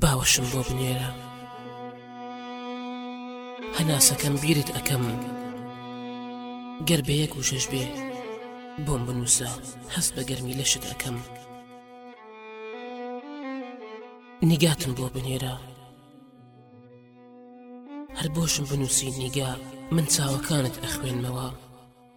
باوەشم بۆ بنێرە هەناسەکەم بیرت ئەەکەم گەر بە یەک وشەش بێ بۆم بنووسە هەست بە گەرمی لەشت ئەەکەم نیگاتم بۆ بنێرە هەر بۆشم بنووسی نیگا من چاوەکانت ئەخوێنمەوە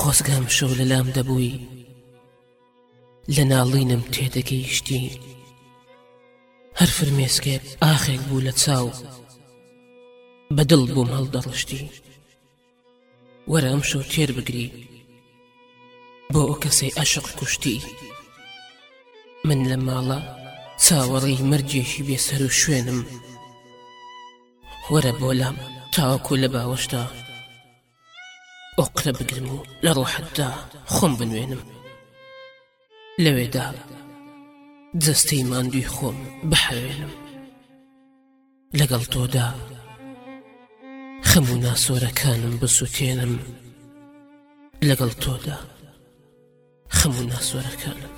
خۆزگە ئەمشەو لە لام دەبووی لە ناڵینم تێدەگەیشتی هەر فرمێسکێ ئاخێک بوو لە چاو بە دڵ بووم هەڵدەڕشتی وەرە ئەمشەو تێر بگری بۆ ئەو کەسەی ئەشق کوشتی من لە ماڵە چاوەڕی مەرجێکی بێسەر و شوێنم وەرە بۆ لام تاوەکو لە باوەشدا ئۆقرە بگرم و لە ڕۆحەتدا خۆم بنوێنم لەوێدا جەستەی ماندوی خۆم بحەوێنم لەگەڵ تۆدا خەم و ناسۆرەکانم بسووتێنم لەگەڵ تۆدا خەم و ناسۆرەکانم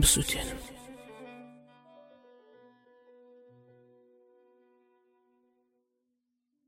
بسووتێنم